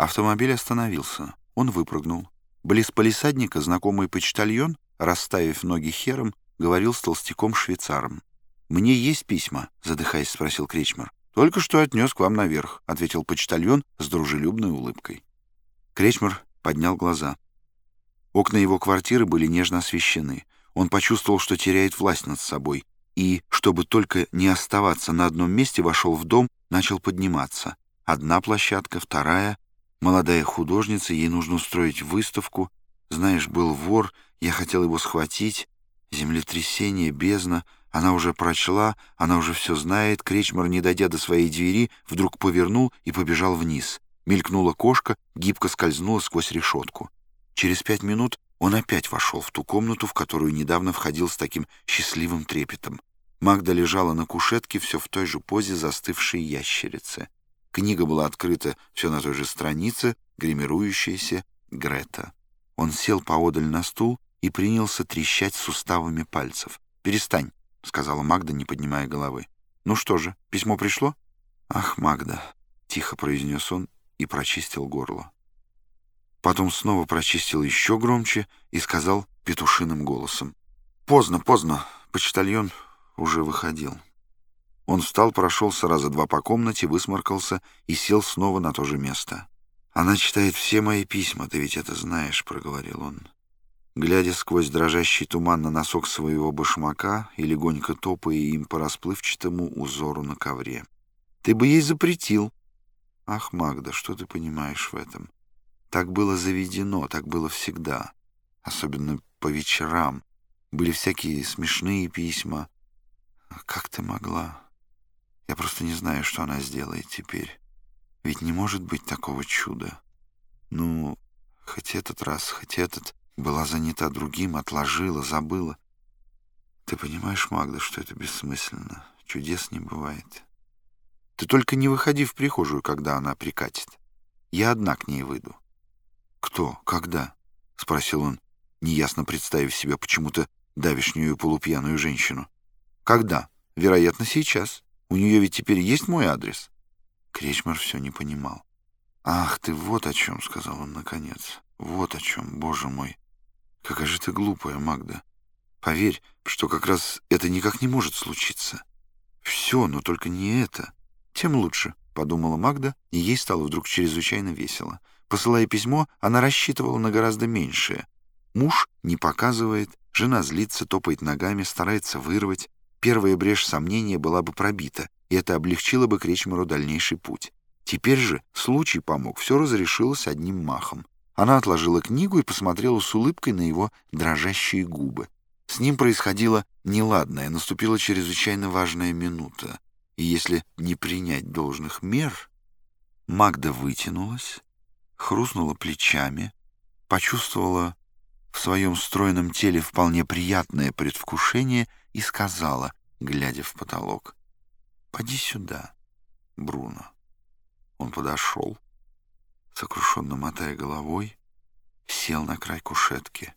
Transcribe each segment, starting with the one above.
Автомобиль остановился. Он выпрыгнул. Близ полисадника знакомый почтальон, расставив ноги хером, говорил с толстяком-швейцаром. «Мне есть письма?» — задыхаясь, спросил Кречмар. «Только что отнес к вам наверх», — ответил почтальон с дружелюбной улыбкой. Кречмар поднял глаза. Окна его квартиры были нежно освещены. Он почувствовал, что теряет власть над собой, и, чтобы только не оставаться на одном месте, вошел в дом, начал подниматься. Одна площадка, вторая. Молодая художница, ей нужно устроить выставку. Знаешь, был вор, я хотел его схватить. Землетрясение, бездна. Она уже прочла, она уже все знает. Кречмар, не дойдя до своей двери, вдруг повернул и побежал вниз. Мелькнула кошка, гибко скользнула сквозь решетку. Через пять минут он опять вошел в ту комнату, в которую недавно входил с таким счастливым трепетом. Магда лежала на кушетке все в той же позе застывшей ящерицы. Книга была открыта все на той же странице, гримирующаяся Грета. Он сел поодаль на стул и принялся трещать суставами пальцев. «Перестань», — сказала Магда, не поднимая головы. «Ну что же, письмо пришло?» «Ах, Магда», — тихо произнес он и прочистил горло. Потом снова прочистил еще громче и сказал петушиным голосом. «Поздно, поздно. Почтальон уже выходил». Он встал, прошелся раза два по комнате, высморкался и сел снова на то же место. «Она читает все мои письма, ты ведь это знаешь», — проговорил он. Глядя сквозь дрожащий туман на носок своего башмака и легонько топая им по расплывчатому узору на ковре. «Ты бы ей запретил». «Ах, Магда, что ты понимаешь в этом?» Так было заведено, так было всегда. Особенно по вечерам. Были всякие смешные письма. Как ты могла? Я просто не знаю, что она сделает теперь. Ведь не может быть такого чуда. Ну, хоть этот раз, хоть этот, была занята другим, отложила, забыла. Ты понимаешь, Магда, что это бессмысленно. Чудес не бывает. Ты только не выходи в прихожую, когда она прикатит. Я одна к ней выйду. «Кто? Когда?» — спросил он, неясно представив себе почему-то давишнюю полупьяную женщину. «Когда? Вероятно, сейчас. У нее ведь теперь есть мой адрес». Кречмар все не понимал. «Ах ты, вот о чем», — сказал он наконец. «Вот о чем, боже мой. Какая же ты глупая, Магда. Поверь, что как раз это никак не может случиться. Все, но только не это. Тем лучше», — подумала Магда, и ей стало вдруг чрезвычайно весело. Посылая письмо, она рассчитывала на гораздо меньшее. Муж не показывает, жена злится, топает ногами, старается вырвать. Первая брешь сомнения была бы пробита, и это облегчило бы Кречмару дальнейший путь. Теперь же случай помог, все разрешилось одним махом. Она отложила книгу и посмотрела с улыбкой на его дрожащие губы. С ним происходило неладное, наступила чрезвычайно важная минута. И если не принять должных мер, Магда вытянулась, хрустнула плечами, почувствовала в своем стройном теле вполне приятное предвкушение и сказала, глядя в потолок, «Поди сюда, Бруно». Он подошел, сокрушенно мотая головой, сел на край кушетки.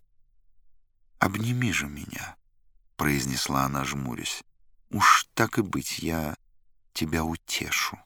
«Обними же меня», — произнесла она, жмурясь. «Уж так и быть, я тебя утешу».